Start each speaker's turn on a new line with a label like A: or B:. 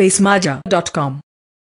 A: spacemaja.com.